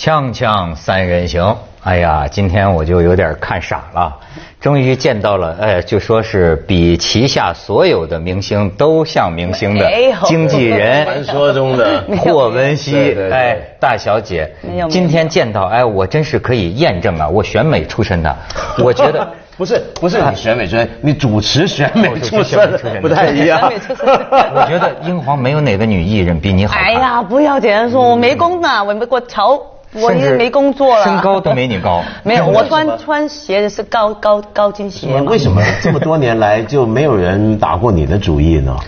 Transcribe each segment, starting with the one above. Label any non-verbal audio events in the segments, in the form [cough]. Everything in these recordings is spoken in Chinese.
锵锵三人行，哎呀，今天我就有点看傻了，终于见到了，哎，就说是比旗下所有的明星都像明星的经纪人，[laughs] 传说中的。霍汶希哎，大小姐。今天见到，哎，我真是可以验证啊，我选美出身的，[laughs] 我觉得。不是不是你选美出身，你主持选美出身身，不太一样。我觉得英皇没有哪个女艺人比你好。哎呀，不要这样说，我没工呢，我没我瞧，我甚至也没工作了。身高都没你高。[laughs] 没有，我穿穿鞋子是高高高跟鞋嘛。为什么这么多年来就没有人打过你的主意呢？[laughs]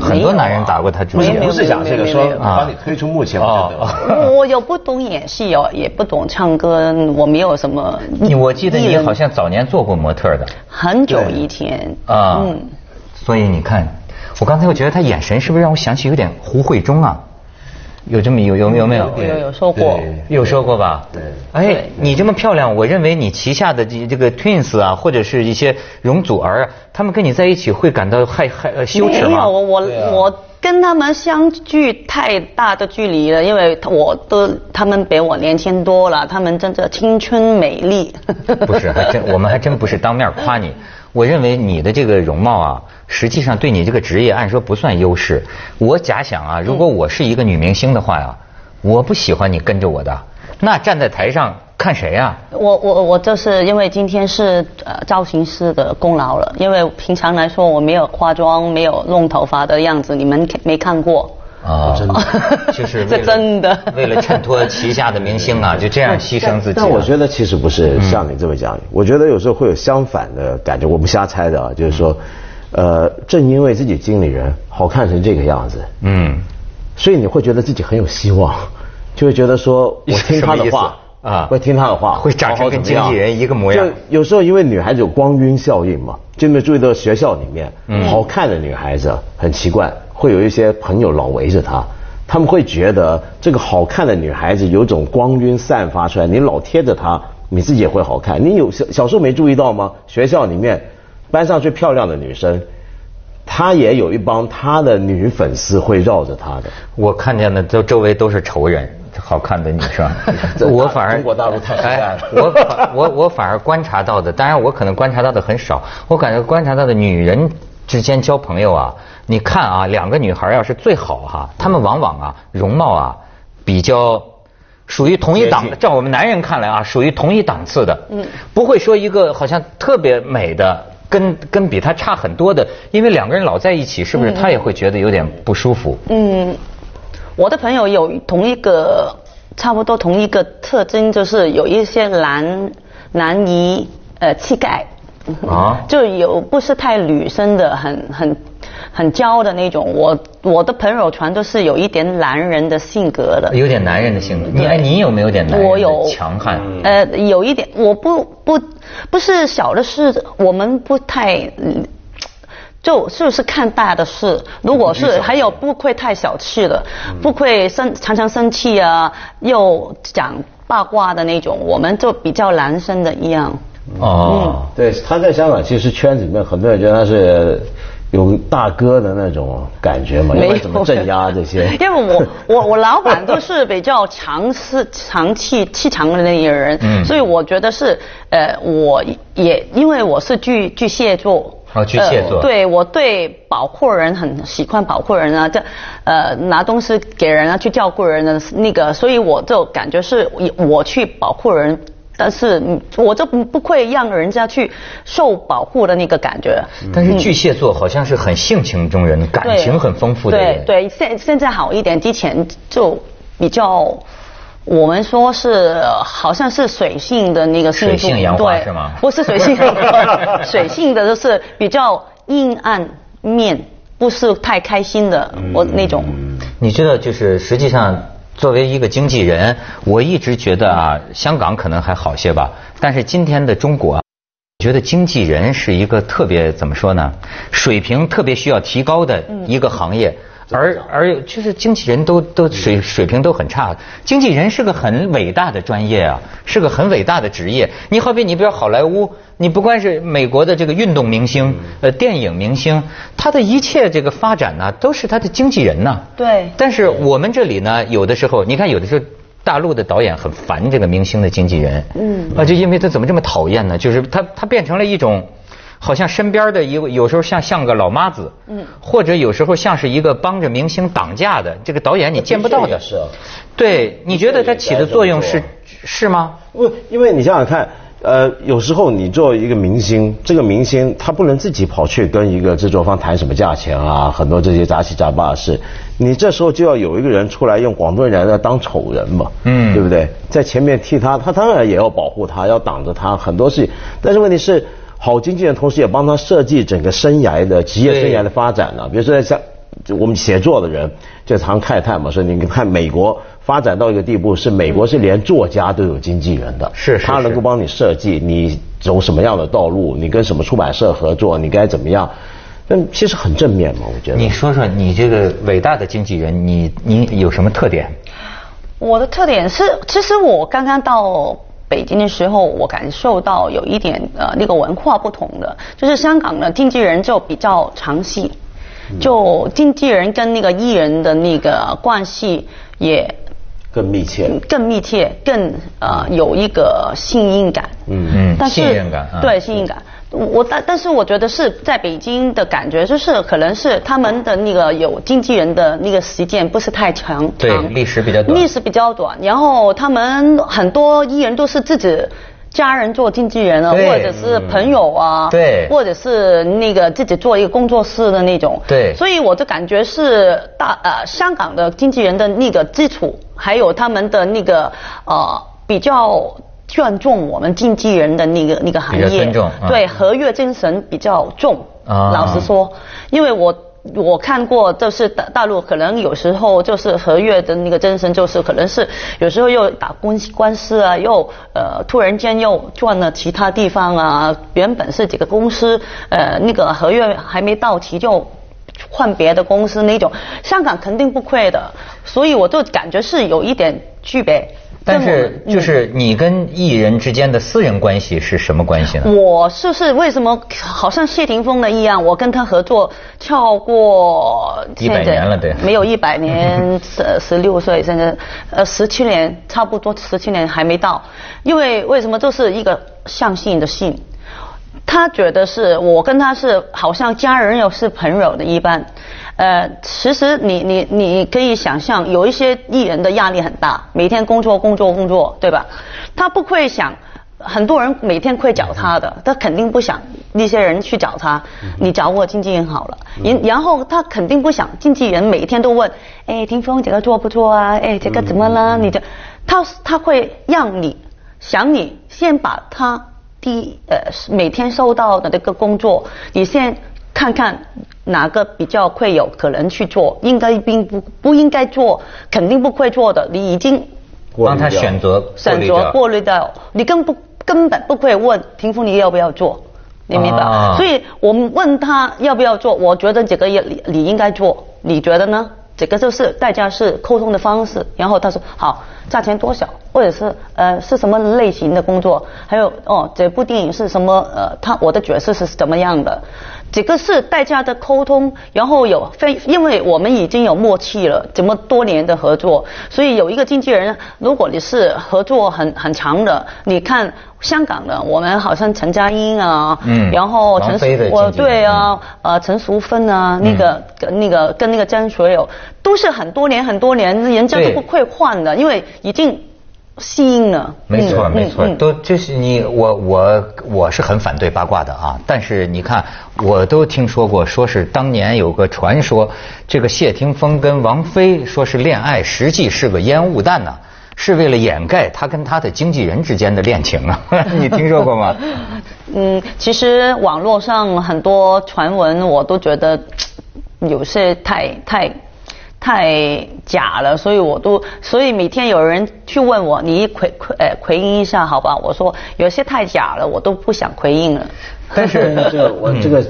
很多男人打过他主意不是讲这个，说把你推出幕前，我又 [laughs] 不懂演戏哦，也不懂唱歌，我没有什么。你我记得你好像早年做过模特的很久以前啊，嗯，所以你看，我刚才我觉得他眼神是不是让我想起有点胡慧中啊？有这么有有有没有？有有有说过。对有说过吧？对哎对，你这么漂亮，我认为你旗下的这这个 twins 啊，或者是一些容祖儿啊，他们跟你在一起会感到害害呃羞耻吗？没有，我对啊我跟他们相距太大的距离了，因为我都他们比我年轻多了，他们真的青春美丽。[laughs] 不是，还真我们还真不是当面夸你。我认为你的这个容貌啊，实际上对你这个职业按说不算优势。我假想啊，如果我是一个女明星的话呀，我不喜欢你跟着我的，那站在台上看谁啊呀、我我我就是因为今天是呃造型师的功劳了，因为平常来说我没有化妆，没有弄头发的样子，你们没看过。啊？真的 [laughs] 就是为了真的。[laughs] 为了衬托旗下的明星啊，就这样牺牲自己啊。但我觉得其实不是像你这么讲，我觉得有时候会有相反的感觉，我不瞎猜的啊，就是说，呃，正因为自己经理人好看成这个样子，嗯，所以你会觉得自己很有希望，就会觉得说 [laughs] 我听他的话啊。会听他的话，会长成跟经纪人一个模样就有时候因为女孩子有光晕效应嘛，就没有注意到学校里面、好看的女孩子很奇怪，会有一些朋友老围着她。他们会觉得这个好看的女孩子有种光晕散发出来，你老贴着她，你自己也会好看。你有小小时候没注意到吗？学校里面班上最漂亮的女生，她也有一帮她的女粉丝会绕着她的。我看见的都周围都是仇人，好看的女生，[laughs] 我反而中国大陆太黑暗了哎我我我反而观察到的，当然我可能观察到的很少，我感觉观察到的女人之间交朋友啊，你看啊，两个女孩要是最好哈、她们往往啊容貌啊比较。属于同一档接，近照我们男人看来啊，属于同一档次的，嗯，不会说一个好像特别美的，跟跟比她差很多的，因为两个人老在一起，是不是她也会觉得有点不舒服？嗯，我的朋友有同一个差不多同一个特征，就是有一些难难以呃气概。啊就有不是太女生的，很很很娇的那种。我我的朋友全都是有一点男人的性格的。有点男人的性格。你哎，你有没有点男人的我有强悍？呃，有一点，我不不不是小的事，我们不太。就是不是看大的事，如果是还有不会太小气的，不会生常常生气啊，又讲八卦的那种，我们就比较男生的一样。哦，对，他在香港其实圈子里面很多人觉得他是有大哥的那种感觉嘛，要不然怎么镇压这些？[laughs] 因为我我我老板都是比较强势、[laughs] 强气、气场的那个人，嗯所以我觉得是呃，我也因为我是巨巨蟹座。哦巨蟹座呃对我对保护人很喜欢保护人啊，这呃拿东西给人啊，去照顾人的那个，所以我就感觉是我我去保护人，但是嗯我就不不会让人家去受保护的那个感觉。但是巨蟹座好像是很性情中人，感情很丰富的人。对对，现现在好一点，之前就比较。我们说是好像是水性的那个水性杨花对是吗不是水性杨花，水性的就是比较阴暗面，不是太开心的，我那种。你知道，就是实际上作为一个经纪人，我一直觉得啊，香港可能还好些吧，但是今天的中国啊。我觉得经纪人是一个特别怎么说呢，水平特别需要提高的一个行业。而而就是经纪人都都水水平都很差，经纪人是个很伟大的专业啊，是个很伟大的职业。你好比你比如好莱坞，你不光是美国的这个运动明星，呃，电影明星，他的一切这个发展呢，都是他的经纪人呐。对但是我们这里呢，有的时候你看，有的时候大陆的导演很烦这个明星的经纪人，嗯，啊，就因为他怎么这么讨厌呢？就是他他变成了一种，好像身边的一个有时候像像个老妈子，嗯，或者有时候像是一个帮着明星挡架的这个导演，你见不到的，是，对，你觉得它起的作用是是吗？不，因为你想想看。呃，有时候你做一个明星，这个明星他不能自己跑去跟一个制作方谈什么价钱啊，很多这些杂七杂八的事，你这时候就要有一个人出来用广东人来当丑人嘛，嗯，对不对？在前面替他，他当然也要保护他，要挡着他很多事情。但是问题是，好经纪人同时也帮他设计整个生涯的职业生涯的发展呢。比如说像我们写作的人，就常慨叹嘛，说你看美国。发展到一个地步，是美国是连作家都有经纪人的，是他能够帮你设计你走什么样的道路，你跟什么出版社合作，你该怎么样？那其实很正面嘛，我觉得。你说说你这个伟大的经纪人，你你有什么特点？我的特点是，其实我刚刚到北京的时候，我感受到有一点呃那个文化不同的，就是香港的经纪人就比较长戏，就经纪人跟那个艺人的那个关系也。更密切，更密切，更呃有一个信任感。嗯嗯，但是信任感，对信任感。我但但是我觉得是在北京的感觉，就是可能是他们的那个有经纪人的那个时间不是太长，对历史比较短，历史比较短。然后他们很多艺人都是自己。家人做经纪人啊，或者是朋友啊，对，或者是那个自己做一个工作室的那种，对，所以我就感觉是大呃香港的经纪人的那个基础，还有他们的那个呃比较尊重我们经纪人的那个那个行业，对合约精神比较重，老实说，因为我。我看过，就是大大陆可能有时候就是合约的那个精神，就是可能是有时候又打官官司啊，又呃突然间又转了其他地方啊，原本是几个公司，呃那个合约还没到期就换别的公司那种，香港肯定不亏的，所以我就感觉是有一点区别。但是，就是你跟艺人之间的私人关系是什么关系呢？我是是为什么好像谢霆锋的一样，我跟他合作跳过一百年了，对，没有 [laughs] 一百年，十十六岁，现在呃十七年，差不多十七年还没到，因为为什么这是一个相信的信，他觉得是我跟他是好像家人又是朋友的一般。呃，其实你你你可以想象，有一些艺人的压力很大，每天工作工作工作，对吧？他不会想，很多人每天会找他的，他肯定不想那些人去找他。你找我经纪人好了，然然后他肯定不想经纪人每天都问，哎，霆锋这个做不做啊？哎，这个怎么了？你这，他他会让你想你先把他第呃每天收到的这个工作，你先。看看哪个比较会有可能去做，应该并不不应该做，肯定不会做的，你已经帮他选择选择过滤掉，你根不根本不会问霆锋你要不要做，你明白？所以我们问他要不要做，我觉得这个也你你应该做，你觉得呢？这个就是大家是沟通的方式，然后他说好，价钱多少，或者是呃是什么类型的工作，还有哦这部电影是什么呃他我的角色是怎么样的。这个是大家的沟通，然后有非，因为我们已经有默契了，这么多年的合作，所以有一个经纪人，如果你是合作很很长的，你看香港的，我们好像陈嘉英啊，嗯，然后陈我对啊，呃陈淑芬啊，那个那个跟那个张学友，都是很多年很多年，人家都不会换的，因为已经。吸引呢，没错没错，都就是你我我我是很反对八卦的啊，但是你看，我都听说过，说是当年有个传说，这个谢霆锋跟王菲说是恋爱，实际是个烟雾弹呢，是为了掩盖他跟他的经纪人之间的恋情啊，[laughs] 你听说过吗？[laughs] 嗯，其实网络上很多传闻，我都觉得有些太太。太假了，所以我都，所以每天有人去问我，你回回呃回应一下好吧？我说有些太假了，我都不想回应了。但是这我这个，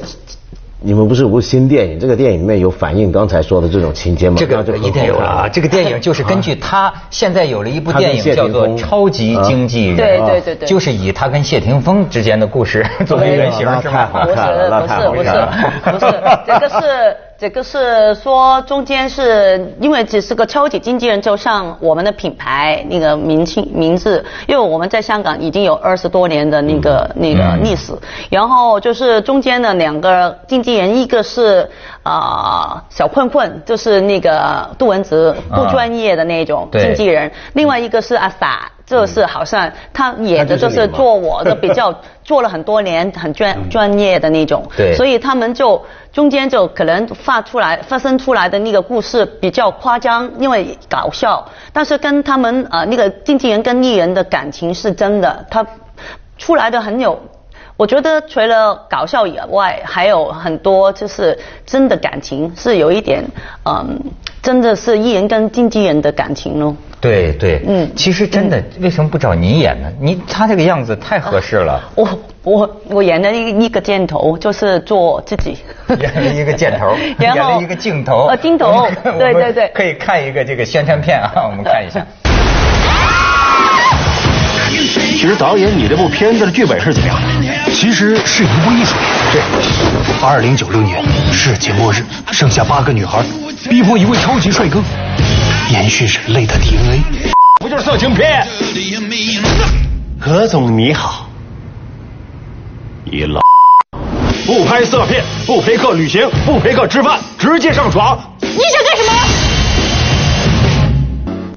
你们不是有部新电影？这个电影里面有反映刚才说的这种情节吗？这个一定有了啊！这个电影就是根据他现在有了一部电影叫做《超级经纪人》，对对对对，就是以他跟谢霆锋之间的故事作为原型，是吗？不是不是不是不是，这个是。这个是说中间是因为只是个超级经纪人，就像我们的品牌那个名称名字，因为我们在香港已经有二十多年的那个、那个历史，然后就是中间的两个经纪人，一个是啊、小混混，就是那个杜文泽不专业的那种对。经纪人，另外一个是阿傻。就是好像他演的就是做我的比较 [laughs] 做了很多年很专专业的那种，对。所以他们就中间就可能发出来发生出来的那个故事比较夸张，因为搞笑，但是跟他们呃那个经纪人跟艺人的感情是真的，他出来的很有。我觉得除了搞笑以外，还有很多就是真的感情，是有一点，嗯，真的是艺人跟经纪人的感情咯。对对，嗯。其实真的，为什么不找你演呢？你他这个样子太合适了，我我我演了一一个箭头，就是做自己。演了一个箭头，[laughs] 演了一个镜头，呃，镜头，对对对，可以看一个这个宣传片啊，我们看一下。其实导演，你这部片子的剧本是怎么样的？其实是一部艺术片。对，二零九六年世界末日，剩下八个女孩，逼迫一位超级帅哥，延续人类的 DNA。不就是色情片？何总你好，你老不拍色片，不陪客旅行，不陪客吃饭，直接上床。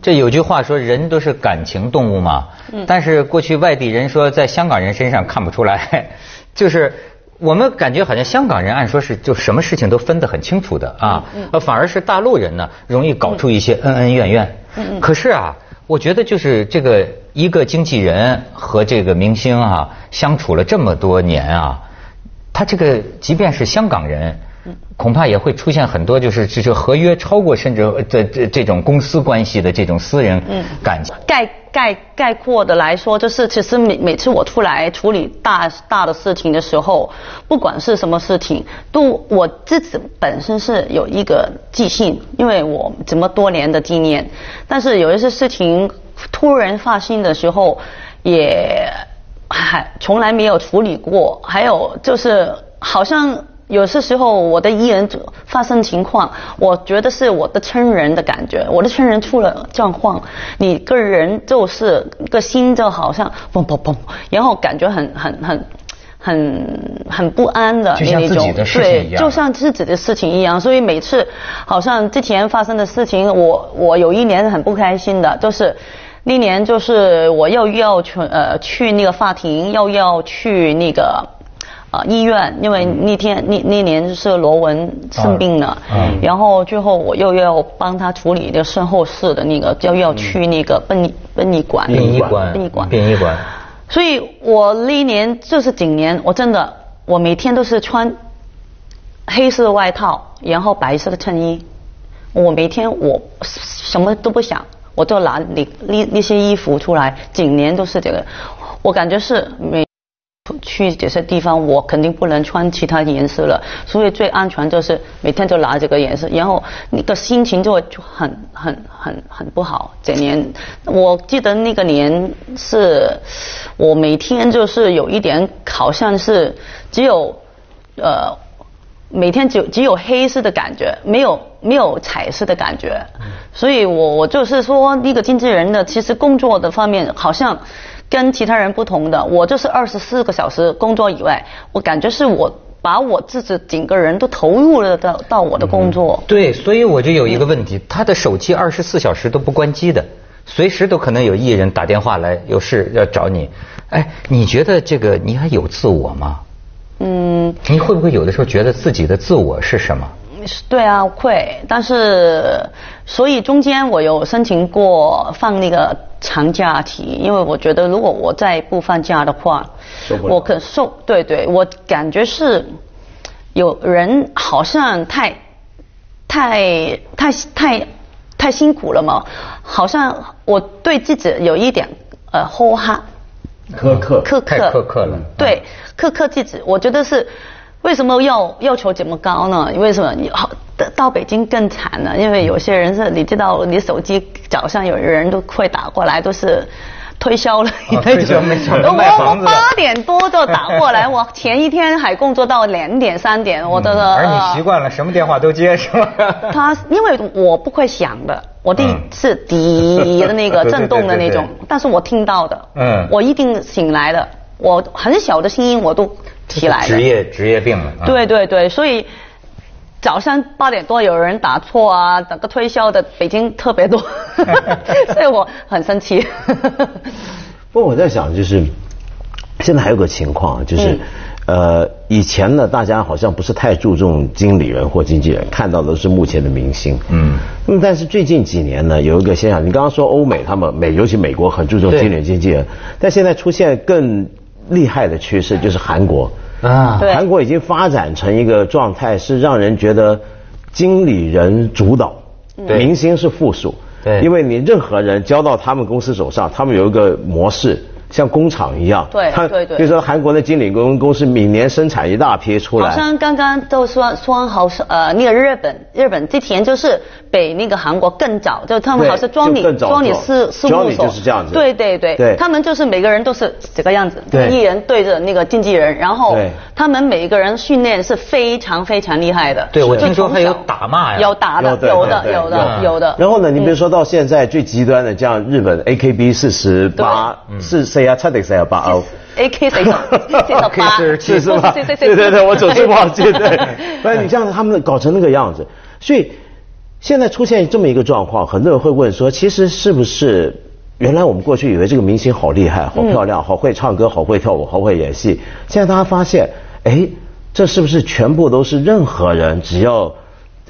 这有句话说，人都是感情动物嘛。嗯但是过去外地人说，在香港人身上看不出来，[laughs] 就是我们感觉好像香港人按说是就什么事情都分得很清楚的啊，嗯呃，反而是大陆人呢容易搞出一些恩恩怨怨。嗯可是啊，我觉得就是这个一个经纪人和这个明星啊相处了这么多年啊，他这个即便是香港人。恐怕也会出现很多，就是这这合约超过甚至这这这种公司关系的这种私人感情。概概概括的来说，就是其实每每次我出来处理大大的事情的时候，不管是什么事情，都我自己本身是有一个记性，因为我这么多年的经验，但是有一些事情突然发生的时候，也还从来没有处理过，还有就是好像。有些时候我的艺人发生情况，我觉得是我的亲人的感觉，我的亲人出了状况，你个人就是个心就好像砰砰砰，然后感觉很很很很很不安的那种对，就像自己的事情一样，所以每次好像之前发生的事情，我我有一年很不开心的，就是。那年就是我又要去呃去那个法庭，又要去那个啊、医院，因为那天那那年是罗文生病了，嗯然后最后我又要帮他处理那个身后事的那个，又要去那个殡仪殡仪馆，殡仪馆，殡仪馆，殡仪馆。所以我那一年就是几年，我真的我每天都是穿黑色的外套，然后白色的衬衣。我每天我什么都不想，我就拿那那那些衣服出来，几年都是这个。我感觉是每去这些地方，我肯定不能穿其他颜色了，所以最安全就是每天就拿这个颜色，然后你的心情就就很很很很不好。这年我记得那个年是，我每天就是有一点好像是只有呃。每天只只有黑色的感觉，没有没有彩色的感觉，所以我我就是说，那个经纪人的其实工作的方面好像跟其他人不同的，我就是二十四个小时工作以外，我感觉是我把我自己整个人都投入了到到我的工作。对，所以我就有一个问题，他的手机二十四小时都不关机的，随时都可能有艺人打电话来，有事要找你。哎，你觉得这个你还有自我吗？嗯，你会不会有的时候觉得自己的自我是什么？对啊，会，但是所以中间我有申请过放那个长假期，因为我觉得如果我再不放假的话我可受对对，我感觉是有人好像太太太太太辛苦了嘛，好像我对自己有一点呃后哈。苛刻。苛刻，太苛刻了对，苛刻自己，我觉得是为什么要要求这么高呢？为什么你好到到北京更惨呢？因为有些人是，你知道，你手机早上有人都会打过来，都是推销了一推销没想着 [laughs] 我我八点多就打过来，[laughs] 我前一天还工作到两点三点，我的、嗯而你习惯了什么电话都接是吧？[laughs] 他因为我不会响的，我的嗯是滴的那个震动的那种但是我听到的，嗯我一定醒来的，我很小的声音我都提来职的，业职业病了。啊对对对，所以。早上八点多有人打错啊，整个推销的北京特别多，[laughs] 所以我很生气。不过我在想，就是现在还有个情况，就是、嗯呃，以前呢，大家好像不是太注重经理人或经纪人，看到的是目前的明星。嗯。那么，但是最近几年呢，有一个现象，你刚刚说欧美他们美，尤其美国很注重对经理人、经纪人，但现在出现更厉害的趋势，就是韩国。啊。韩国已经发展成一个状态，是让人觉得经理人主导，对。明星是附属。对。因为你任何人交到他们公司手上，他们有一个模式，像工厂一样。他对对对。比如说韩国的经理公公司每年生产一大批出来。好像刚刚都说说好是呃那个日本日本之前就是比那个韩国更早，就他们好像庄理就更早庄理做事事务所就是这样子。对对对，对。他们就是每个人都是这个样子，对。艺人对着那个经纪人，然后他们每一个人训练是非常非常厉害的。对我听说还有打骂呀。有打的有，的有的有有的。然后呢，你比如说到现在最极端的，像日本 AKB 四十八是谁啊？差点谁啊？[laughs] 八哦。A K 谁手谁手八是是吧？对对对，我总是忘记对。不然你像他们搞成那个样子，所以现在出现这么一个状况，很多人会问说，其实是不是原来我们过去以为这个明星好厉害、好漂亮、好会唱歌、好会跳舞、好会演戏，现在大家发现，哎，这是不是全部都是任何人只要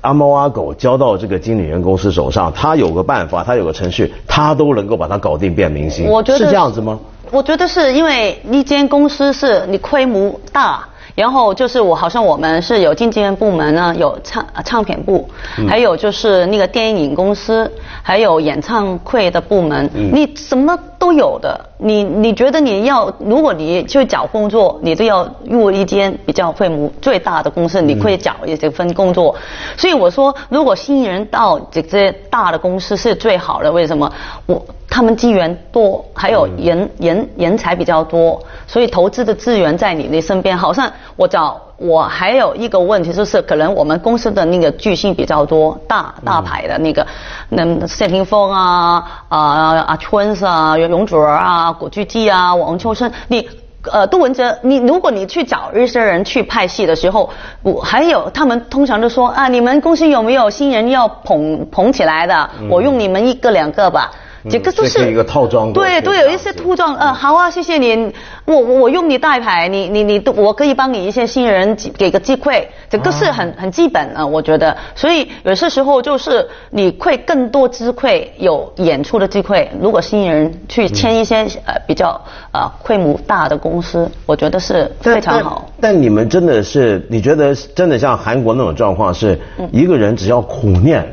阿猫阿狗交到这个经理人公司手上，他有个办法，他有个程序，他都能够把它搞定变明星？我觉得是这样子吗？我觉得是因为一间公司是你规模大，然后就是我好像我们是有经纪人部门呢，有唱呃唱片部，还有就是那个电影公司，还有演唱会的部门，你什么都有的。你你觉得你要，如果你去找工作，你都要入一间比较规模最大的公司，你会找一这份工作。所以我说，如果新人到这些大的公司是最好的，为什么？我他们资源多，还有人人人才比较多，所以投资的资源在你的身边。好像我找我还有一个问题就是，可能我们公司的那个巨星比较多，大大牌的那个，那谢霆锋啊啊啊春啊容祖儿啊古巨基啊王秋生，你。呃，杜文泽，你如果你去找一些人去拍戏的时候，我还有他们通常都说啊，你们公司有没有新人要捧捧起来的？我用你们一个两个吧。这个都是一个套装对对，有一些套装，呃，好啊，谢谢你，我我我用你代牌，你你你都，我可以帮你一些新人给个机会，这个是很很基本的，我觉得。所以有些时候就是你会更多机会有演出的机会，如果新人去签一些呃比较呃规模大的公司，我觉得是非常好。但。但你们真的是，你觉得真的像韩国那种状况，是一个人只要苦念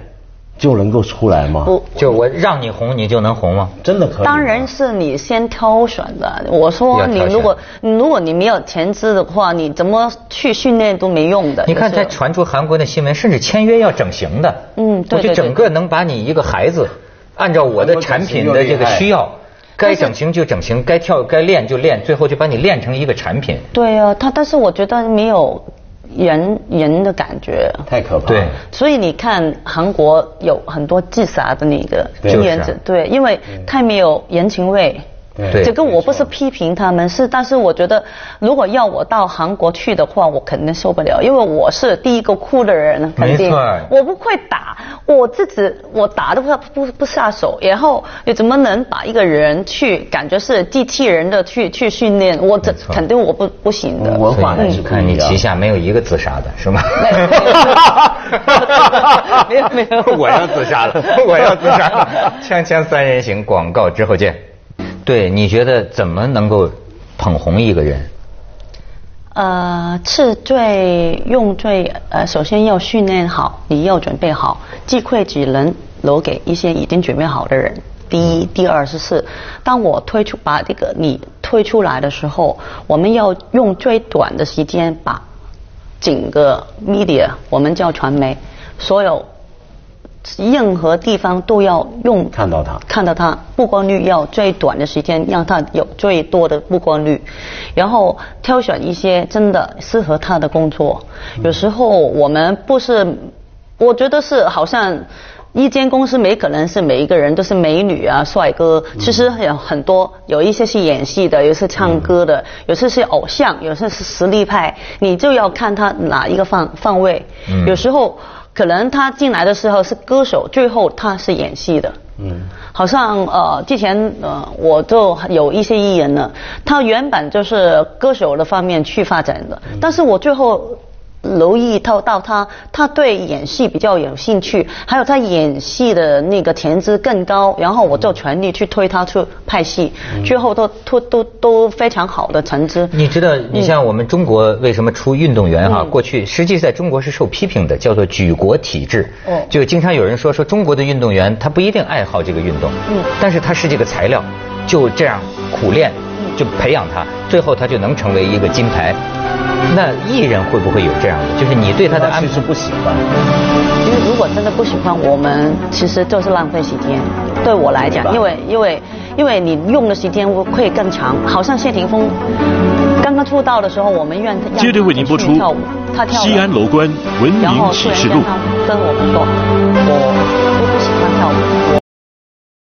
就能够出来吗？不，就我让你红，你就能红吗？真的可以？当然是你先挑选的。我说你如果如果你没有钱资的话，你怎么去训练都没用的。你看，就是才传出韩国的新闻，甚至签约要整形的。嗯对我就对对整个能把你一个孩子，按照我的产品的这个需要，该整形就整形，该跳该练就练，最后就把你练成一个产品。对啊，他但是我觉得没有人人的感觉。太可怕了。对所以你看，韩国有很多自杀的那个对，因为太没有人情味。对这个我不是批评他们，是，但是我觉得，如果要我到韩国去的话，我肯定受不了，因为我是第一个哭的人，肯定没错我不会打，我自己我打都不不不下手，然后你怎么能把一个人去感觉是机器人的去去训练？我这肯定我不不行的。文化还是你看你旗下没有一个自杀的是吗？没有没有 [laughs] 我要自杀了，我要自杀了。[laughs] 锵锵三人行，广告之后见。对，你觉得怎么能够捧红一个人？呃，是最用最呃，首先要训练好，你要准备好，机会只能留给一些已经准备好的人。第一，第二是是，当我推出把这个你推出来的时候，我们要用最短的时间把整个 media，我们叫传媒，所有任何地方都要用看到他看到他曝光率要最短的时间，让他有最多的曝光率，然后挑选一些真的适合他的工作。有时候我们不是，我觉得是好像。一间公司没可能是每一个人都是美女啊、帅哥，其实有很多，有一些是演戏的，有些是唱歌的，有些是偶像，有些是实力派，你就要看他哪一个方方位。有时候可能他进来的时候是歌手，最后他是演戏的。嗯，好像呃，之前呃，我就有一些艺人呢，他原本就是歌手的方面去发展的，但是我最后。留意到到他，他对演戏比较有兴趣，还有他演戏的那个潜质更高，然后我就全力去推他去拍戏，最后都都都都非常好的成绩。你知道，你像我们中国为什么出运动员哈？过去实际在中国是受批评的，叫做举国体制。哦。就经常有人说说中国的运动员他不一定爱好这个运动，嗯，但是他是这个材料，就这样苦练，就培养他，最后他就能成为一个金牌。那艺人会不会有这样的？就是你对他的安是不喜欢。因为如果真的不喜欢，我们其实就是浪费时间。对我来讲，因为因为因为你用的时间会更长。好像谢霆锋刚刚出道的时候，我们愿接着为您播出跳舞，他跳西安楼观文明启示录。跟我们说，我我不喜欢跳舞。